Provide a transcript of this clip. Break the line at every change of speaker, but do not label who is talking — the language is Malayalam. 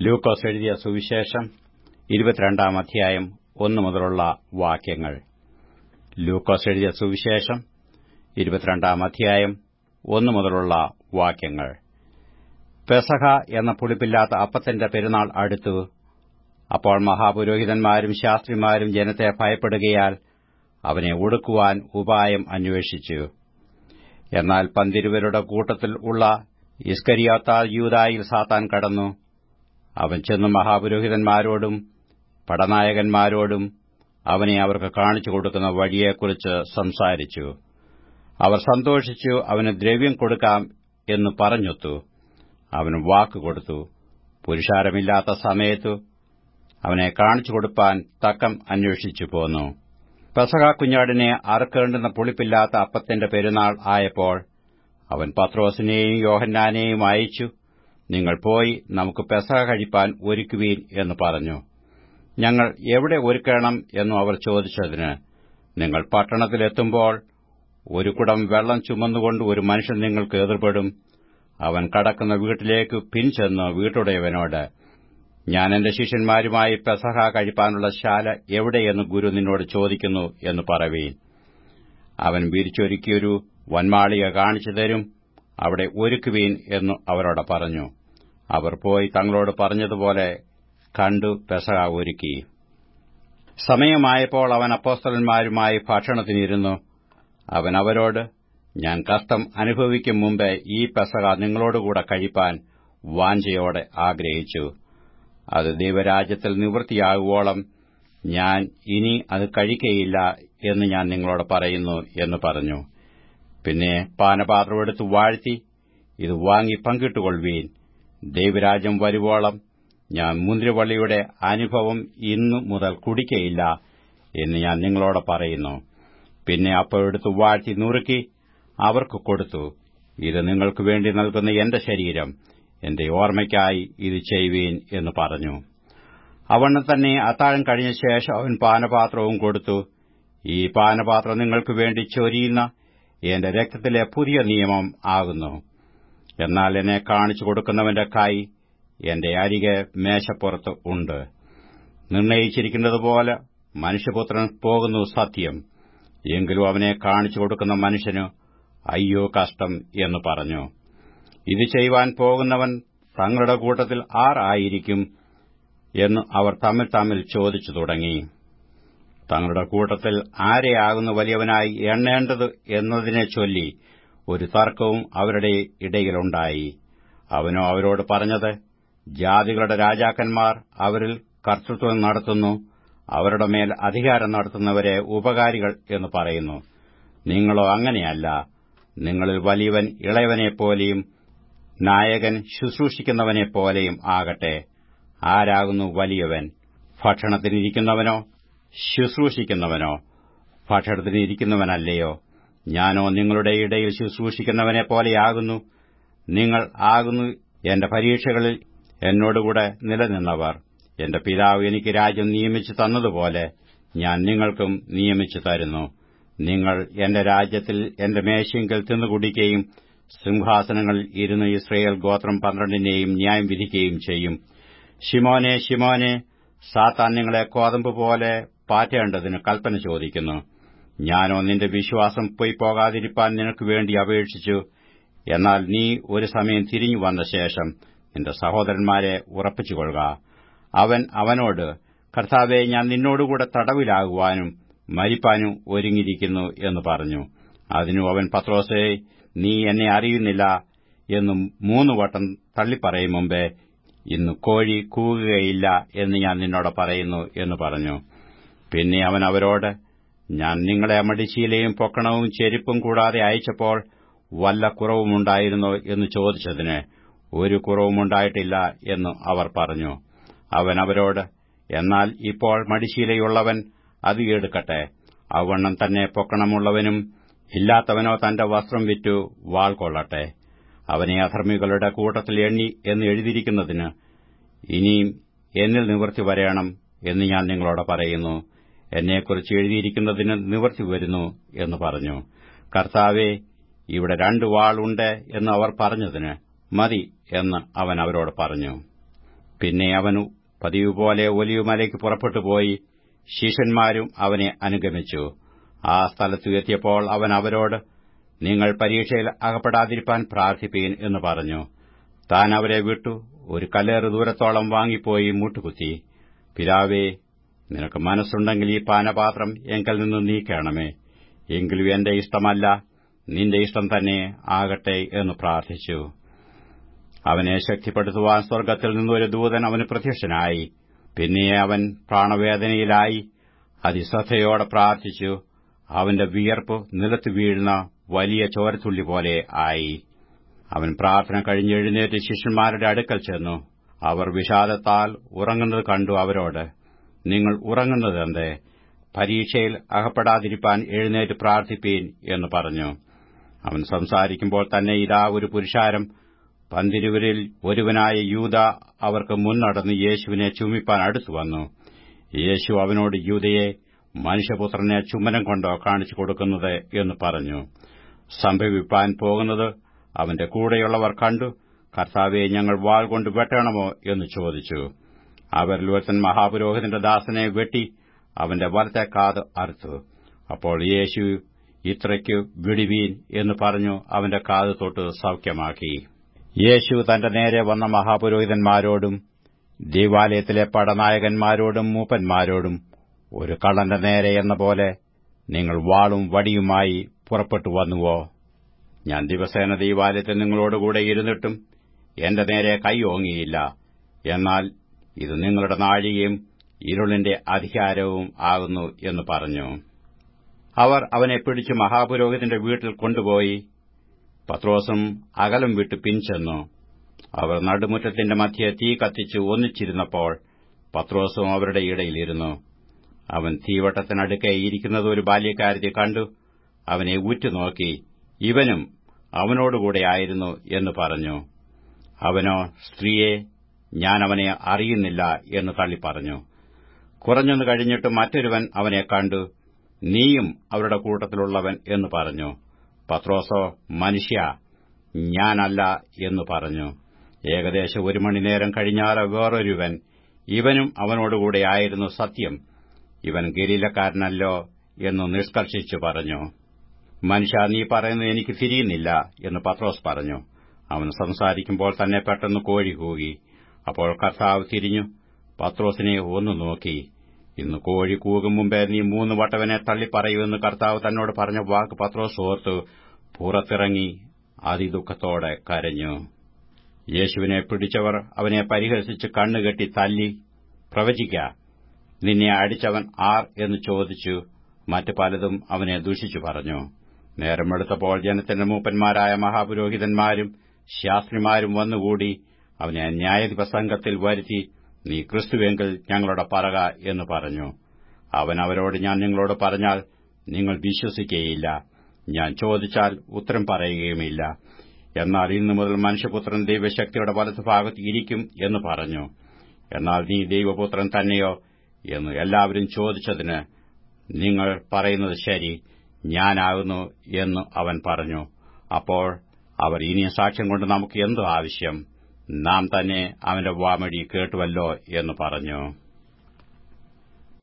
ലൂക്കോസ് എഴുതിയ സുവിശേഷം ഇരുപത്തിരണ്ടാം അധ്യായം ഒന്നു മുതലുള്ള വാക്യങ്ങൾ. ലൂക്കോസ് എഴുതിയ സുവിശേഷം ഇരുപത്തിരണ്ടാം അധ്യായം ഒന്നു മുതലുള്ള വാക്യങ്ങൾ. പെസഹ എന്ന പുളിപ്പില്ലാത്ത അപ്പത്തിന്റെ പെരുന്നാൾ അടുത്തു. അപ്പോൾ മഹാപുരോഹിതന്മാരും ശാസ്ത്രിമാരും ജനത്തെ ഭയപ്പെടുകയാൽ അവനെ ഒടുക്കുവാൻ ഉപായം അന്വേഷിച്ചു. എന്നാൽ പന്തിരുവരുടെ കൂട്ടത്തിൽ ഉള്ള ഇസ്കരിയാത്താൽ യൂതായിൽ സാത്താൻ കടന്നു. അവൻ ചെന്ന് മഹാപുരോഹിതന്മാരോടും പടനായകന്മാരോടും അവനെ അവർക്ക് കാണിച്ചു കൊടുക്കുന്ന വഴിയെക്കുറിച്ച് സംസാരിച്ചു. അവർ സന്തോഷിച്ചു അവന് ദ്രവ്യം കൊടുക്കാം എന്ന് പറഞ്ഞൊത്തു. അവന് വാക്കുകൊടുത്തു പുരുഷാരമില്ലാത്ത സമയത്തു അവനെ കാണിച്ചു കൊടുപ്പാൻ തക്കം അന്വേഷിച്ചു പോന്നു. പെസഹ കുഞ്ഞാടിനെ അറുക്കേണ്ടുന്ന പുളിപ്പില്ലാത്ത അപ്പത്തിന്റെ പെരുന്നാൾ ആയപ്പോൾ അവൻ പത്രോസിനെയും യോഹന്നാനെയും അയച്ചു. നിങ്ങൾ പോയി നമുക്ക് പെസഹ കഴിപ്പാൻ ഒരുക്കുവീൻ എന്ന് പറഞ്ഞു. ഞങ്ങൾ എവിടെ ഒരുക്കണം എന്നു അവർ ചോദിച്ചതിന് നിങ്ങൾ പട്ടണത്തിലെത്തുമ്പോൾ ഒരു കുടം വെള്ളം ചുമന്നുകൊണ്ട് ഒരു മനുഷ്യൻ നിങ്ങൾക്ക് എതിർപ്പെടും. അവൻ കടക്കുന്ന വീട്ടിലേക്ക് പിൻചെന്ന് വീട്ടുടയവനോട് ഞാൻ എന്റെ ശിഷ്യന്മാരുമായി പെസഹ കഴിപ്പാനുള്ള ശാല എവിടെയെന്ന് ഗുരു നിന്നോട് ചോദിക്കുന്നു എന്ന് പറവീൻ. അവൻ വിരിച്ചൊരുക്കിയൊരു വന്മാളിക കാണിച്ചു തരും അവിടെ ഒരുക്കുവീൻ എന്നു അവരോട് പറഞ്ഞു. അവർ പോയി തങ്ങളോട് പറഞ്ഞതുപോലെ കണ്ടു പെസഹ ഒരുക്കി. സമയമായപ്പോൾ അവൻ അപ്പോസ്തലന്മാരുമായി ഭക്ഷണത്തിനിരുന്നു. അവൻ അവരോട് ഞാൻ കഷ്ടം അനുഭവിക്കും മുമ്പേ ഈ പെസഹ നിങ്ങളോടുകൂടെ കഴിപ്പാൻ വാഞ്ചയോടെ ആഗ്രഹിച്ചു. അത് ദൈവരാജ്യത്തിൽ നിവൃത്തിയാകുവോളം ഞാൻ ഇനി അത് കഴിക്കയില്ല എന്ന് ഞാൻ നിങ്ങളോട് പറയുന്നു എന്ന് പറഞ്ഞു. പിന്നെ പാനപാത്രം എടുത്ത് വാഴ്ത്തി ഇത് വാങ്ങി പങ്കിട്ടുകൊള്ളുവീൻ. ദൈവരാജ്യം വരുവോളം ഞാൻ മുന്തിരിവള്ളിയുടെ അനുഭവം ഇന്നു മുതൽ കുടിക്കയില്ല എന്ന് ഞാൻ നിങ്ങളോട് പറയുന്നു. പിന്നെ അപ്പോഴെടുത്ത് വാഴ്ത്തി നുറുക്കി അവർക്ക് കൊടുത്തു. ഇത് നിങ്ങൾക്ക് വേണ്ടി നൽകുന്ന എന്റെ ശരീരം. എന്റെ ഓർമ്മയ്ക്കായി ഇത് ചെയ്യുവീൻ എന്ന് പറഞ്ഞു. അവണ്ണം തന്നെ അത്താഴം കഴിഞ്ഞ ശേഷം അവൻ പാനപാത്രവും കൊടുത്തു. ഈ പാനപാത്രം നിങ്ങൾക്ക് വേണ്ടി ചൊരിയുന്ന എന്റെ രക്തത്തിലെ പുതിയ നിയമം ആകുന്നു. എന്നാൽ എന്നെ കാണിച്ചു കൊടുക്കുന്നവന്റെ കൈ എന്റെ അരികെ മേശപ്പുറത്ത് ഉണ്ട്. നിർണയിച്ചിരിക്കുന്നതുപോലെ മനുഷ്യപുത്രൻ പോകുന്നു സത്യം. എങ്കിലും അവനെ കാണിച്ചു കൊടുക്കുന്ന മനുഷ്യന് അയ്യോ കഷ്ടം എന്ന് പറഞ്ഞു. ഇത് ചെയ്യുവാൻ പോകുന്നവൻ തങ്ങളുടെ കൂട്ടത്തിൽ ആർ ആയിരിക്കും എന്ന് അവർ തമ്മിൽ തമ്മിൽ ചോദിച്ചു തുടങ്ങി. തങ്ങളുടെ കൂട്ടത്തിൽ ആരെയാകുന്നു വലിയവനായി എണ്ണേണ്ടത് എന്നതിനെ ചൊല്ലി ഒരു തർക്കവും അവരുടെ ഇടയിലുണ്ടായി. അവനോ അവരോട് പറഞ്ഞത് ജാതികളുടെ രാജാക്കന്മാർ അവരിൽ കർത്തൃത്വം നടത്തുന്നു അവരുടെ മേൽ അധികാരം നടത്തുന്നവരെ ഉപകാരികൾ എന്ന് പറയുന്നു. നിങ്ങളോ അങ്ങനെയല്ല. നിങ്ങളിൽ വലിയവൻ ഇളയവനെപ്പോലെയും നായകൻ ശുശ്രൂഷിക്കുന്നവനെപ്പോലെയും ആകട്ടെ. ആരാകുന്നു വലിയവൻ? ഭക്ഷണത്തിനിരിക്കുന്നവനോ? ശുശ്രൂഷിക്കുന്നവനോ? ഭക്ഷണത്തിനിരിക്കുന്നവനല്ലയോ? ഞാനോ നിങ്ങളുടെ ഇടയിൽ ശുശ്രൂഷിക്കുന്നവനെ പോലെയാകുന്നു. നിങ്ങൾ ആകുന്നു എന്റെ പരീക്ഷകളിൽ എന്നോടുകൂടെ നിലനിന്നവർ. എന്റെ പിതാവ് എനിക്ക് രാജ്യം നിയമിച്ചു തന്നതുപോലെ ഞാൻ നിങ്ങൾക്കും നിയമിച്ചു തരുന്നു. നിങ്ങൾ എന്റെ രാജ്യത്തിൽ എന്റെ മേശയെങ്കിൽ തിന്നുകുടിക്കുകയും സിംഹാസനങ്ങളിൽ ഇരുന്ന് ഇസ്രയേൽ ഗോത്രം പന്ത്രണ്ടിനെയും ന്യായം വിധിക്കുകയും ചെയ്യും. ഷിമോനെ ഷിമോനെ സാത്താൻ നിങ്ങളെ കോതമ്പ് പോലെ പാറ്റേണ്ടതിന് കൽപ്പന ചോദിക്കുന്നു. ഞാനോ നിന്റെ വിശ്വാസം പോയി പോകാതിരിപ്പാൻ നിനക്ക് വേണ്ടി അപേക്ഷിച്ചു. എന്നാൽ നീ ഒരു സമയം തിരിഞ്ഞു വന്ന ശേഷം നിന്റെ സഹോദരന്മാരെ ഉറപ്പിച്ചുകൊള്ളുക. അവൻ അവനോട് കർത്താവെ ഞാൻ നിന്നോടുകൂടെ തടവിലാകുവാനും മരിപ്പാനും ഒരുങ്ങിയിരിക്കുന്നു എന്ന് പറഞ്ഞു. അതിനു അവൻ പത്രോസെ നീ എന്നെ അറിയുന്നില്ല എന്നും മൂന്നു വട്ടം തള്ളിപ്പറയും മുമ്പേ ഇന്ന് കോഴി കൂകുകയില്ല എന്ന് ഞാൻ നിന്നോട് പറയുന്നു എന്ന് പറഞ്ഞു. പിന്നെ അവൻ അവരോട് ഞാൻ നിങ്ങളെ അമടിശീലയും പൊക്കണവും ചെരുപ്പും കൂടാതെ അയച്ചപ്പോൾ വല്ല കുറവുമുണ്ടായിരുന്നോ എന്ന് ചോദിച്ചതിന് ഒരു കുറവുമുണ്ടായിട്ടില്ല എന്ന് അവർ പറഞ്ഞു. അവൻ അവരോട് എന്നാൽ ഇപ്പോൾ മടിശീലയുള്ളവൻ അത് എടുക്കട്ടെ. അവണ്ണം തന്നെ പൊക്കണമുള്ളവനും ഇല്ലാത്തവനോ തന്റെ വസ്ത്രം വിറ്റു വാൾ കൊള്ളട്ടെ. അവനെ അധർമ്മികളുടെ കൂട്ടത്തിൽ എണ്ണി എന്ന് എഴുതിയിരിക്കുന്നതിന് ഇനിയും എന്നിൽ നിവൃത്തി വരയണം എന്ന് ഞാൻ നിങ്ങളോട് പറയുന്നു. എന്നെക്കുറിച്ച് എഴുതിയിരിക്കുന്നതിന് നിവർത്തി വരുന്നു എന്ന് പറഞ്ഞു. കർത്താവെ ഇവിടെ രണ്ടു വാളുണ്ട് എന്ന് അവർ പറഞ്ഞതിന് മതി എന്ന് അവൻ അവരോട് പറഞ്ഞു. പിന്നെ അവൻ പതിവ് പോലെ ഒലിയുമലയ്ക്ക് പുറപ്പെട്ടു പോയി ശിഷ്യന്മാരും അവനെ അനുഗമിച്ചു. ആ സ്ഥലത്തു എത്തിയപ്പോൾ അവൻ അവരോട് നിങ്ങൾ പരീക്ഷയിൽ അകപ്പെടാതിരിക്കാൻ പ്രാർത്ഥിപ്പീൻ എന്ന് പറഞ്ഞു. താൻ അവരെ വിട്ടു ഒരു കല്ലേറ് ദൂരത്തോളം വാങ്ങിപ്പോയി മുട്ടുകുത്തി. പിതാവേ നിനക്ക് മനസ്സുണ്ടെങ്കിൽ ഈ പാനപാത്രം എങ്കിൽ നിന്ന് നീക്കണമേ എങ്കിലും എന്റെ ഇഷ്ടമല്ല നിന്റെ ഇഷ്ടം തന്നെ ആകട്ടെ എന്ന് പ്രാർത്ഥിച്ചു. അവനെ ശക്തിപ്പെടുത്തുവാൻ സ്വർഗത്തിൽ നിന്നൊരു ദൂതൻ അവന് പ്രത്യക്ഷനായി. പിന്നെ അവൻ പ്രാണവേദനയിലായി അതിശ്രദ്ധയോടെ പ്രാർത്ഥിച്ചു. അവന്റെ വിയർപ്പ് നിലത്ത് വീഴുന്ന വലിയ ചോരത്തുള്ളി പോലെ ആയി. അവൻ പ്രാർത്ഥന കഴിഞ്ഞെഴുന്നേറ്റ് ശിഷ്യന്മാരുടെ അടുക്കൽ ചെന്നു. അവർ വിഷാദത്താൽ ഉറങ്ങുന്നത് കണ്ടു അവരോട് നിങ്ങൾ ഉറങ്ങുന്നതെന്തേ? പരീക്ഷയിൽ അകപ്പെടാതിരിപ്പാൻ എഴുന്നേറ്റ് പ്രാർത്ഥിപ്പീൻ എന്ന് പറഞ്ഞു. അവൻ സംസാരിക്കുമ്പോൾ തന്നെ ഇതാ ഒരു പുരുഷാരം. പന്തിരുവരിൽ ഒരുവനായ യൂത അവർക്ക് മുന്നടന്ന് യേശുവിനെ ചുമിപ്പാൻ അടുത്തു വന്നു. യേശു അവനോട് യൂതയെ മനുഷ്യപുത്രനെ ചുമനം കൊണ്ടോ കാണിച്ചു കൊടുക്കുന്നത്? എന്ന് പറഞ്ഞു. സംഭവിപ്പാൻ പോകുന്നത് അവന്റെ കൂടെയുള്ളവർ കണ്ടു. കർത്താവെ ഞങ്ങൾ വാൾ കൊണ്ട് വെട്ടണമോ? എന്ന് ചോദിച്ചു. അവരിൽ ഒരുത്തൻ മഹാപുരോഹിതന്റെ ദാസനെ വെട്ടി അവന്റെ വലത്തെ കാത് അറുത്തു. അപ്പോൾ യേശു ഇത്രയ്ക്ക് വിടിവീൻ എന്ന് പറഞ്ഞു അവന്റെ കാത് തൊട്ട് സൌഖ്യമാക്കി. യേശു തന്റെ നേരെ വന്ന മഹാപുരോഹിതന്മാരോടും ദേവാലയത്തിലെ പടനായകന്മാരോടും മൂപ്പന്മാരോടും ഒരു കള്ളന്റെ നേരെ എന്ന പോലെ നിങ്ങൾ വാളും വടിയുമായി പുറപ്പെട്ടു വന്നുവോ? ഞാൻ ദിവസേന ദൈവാലയത്തിൽ നിങ്ങളോടുകൂടെ ഇരുന്നിട്ടും എന്റെ നേരെ കൈ ഓങ്ങിയില്ല. എന്നാൽ ഇത് നിങ്ങളുടെ നാഴികയും ഇരുളിന്റെ അധികാരവും ആകുന്നു എന്ന് പറഞ്ഞു. അവർ അവനെ പിടിച്ച് മഹാപുരോഹിതന്റെ വീട്ടിൽ കൊണ്ടുപോയി. പത്രോസും അകലം വിട്ട് പിൻചെന്നു. അവർ നടുമുറ്റത്തിന്റെ മധ്യെ തീ കത്തിച്ച് ഒന്നിച്ചിരുന്നപ്പോൾ പത്രോസും അവരുടെ ഇടയിലിരുന്നു അവൻ തീവട്ടത്തിനടുക്കെ ഇരിക്കുന്നത് ഒരു ബാല്യക്കാരത്തെ കണ്ടു. അവനെ ഉറ്റുനോക്കി ഇവനും അവനോടുകൂടെ ആയിരുന്നു എന്ന് പറഞ്ഞു. അവനോ സ്ത്രീയെ ഞാൻ അവനെ അറിയുന്നില്ല എന്ന് തള്ളിപ്പറഞ്ഞു. കുറഞ്ഞൊന്നു കഴിഞ്ഞിട്ട് മറ്റൊരുവൻ അവനെ കണ്ടു. നീയും അവരുടെ കൂട്ടത്തിലുള്ളവൻ എന്ന് പറഞ്ഞു. പത്രോസോ മനുഷ്യ ഞാനല്ല എന്ന് പറഞ്ഞു. ഏകദേശം ഒരു മണിനേരം കഴിഞ്ഞാൽ വേറൊരുവൻ ഇവനും അവനോടുകൂടെ ആയിരുന്നു സത്യം. ഇവൻ ഗലീലക്കാരനല്ലോ എന്ന് നിഷ്കർഷിച്ചു പറഞ്ഞു. മനുഷ്യ നീ പറയുന്നത് എനിക്ക് തിരിയുന്നില്ല എന്ന് പത്രോസ് പറഞ്ഞു. അവൻ സംസാരിക്കുമ്പോൾ തന്നെ പെട്ടെന്ന് കോഴി കൂകി അപ്പോൾ കർത്താവ് തിരിഞ്ഞു. പത്രോസിനെ ഒന്നു നോക്കി. ഇന്ന് കോഴി കൂകും മുമ്പേ നീ മൂന്ന് വട്ടവനെ തള്ളിപ്പറയുമെന്ന് കർത്താവ് തന്നോട് പറഞ്ഞ വാക്ക് പത്രോസ് ഓർത്ത്. പുറത്തിറങ്ങി അതിദുഃഖത്തോടെ കരഞ്ഞു. യേശുവിനെ പിടിച്ചവർ അവനെ പരിഹസിച്ച് കണ്ണുകെട്ടി തല്ലി പ്രവചിക്ക നിന്നെ അടിച്ചവൻ ആർ എന്ന് ചോദിച്ചു. മറ്റു പലതും അവനെ ദൂഷിച്ചു പറഞ്ഞു. നേരമെടുത്തപ്പോൾ ജനത്തിന്റെ മൂപ്പന്മാരായ മഹാപുരോഹിതന്മാരും ശാസ്ത്രിമാരും വന്നുകൂടി. അവനെ ന്യായാധിപസംഘത്തിൽ വരുത്തി നീ ക്രിസ്തുവെങ്കിൽ ഞങ്ങളോട് പറക എന്ന് പറഞ്ഞു. അവൻ അവരോട് ഞാൻ നിങ്ങളോട് പറഞ്ഞാൽ നിങ്ങൾ വിശ്വസിക്കുകയില്ല ഞാൻ ചോദിച്ചാൽ ഉത്തരം പറയുകയുമില്ല. എന്നാൽ ഇന്നു മുതൽ മനുഷ്യപുത്രൻ ദൈവശക്തിയുടെ വലതുഭാഗത്ത് ഇരിക്കും എന്ന് പറഞ്ഞു. എന്നാൽ നീ ദൈവപുത്രൻ തന്നെയോ? എന്ന് എല്ലാവരും ചോദിച്ചതിന് നിങ്ങൾ പറയുന്നത് ശരി ഞാനാകുന്നു എന്ന് അവൻ പറഞ്ഞു. അപ്പോൾ അവർ ഇനിയും സാക്ഷ്യം കൊണ്ട് നമുക്ക് എന്തു ആവശ്യം? നാം തന്നെ അവന്റെ വാമൊഴി കേട്ടുവല്ലോ എന്നു പറഞ്ഞു.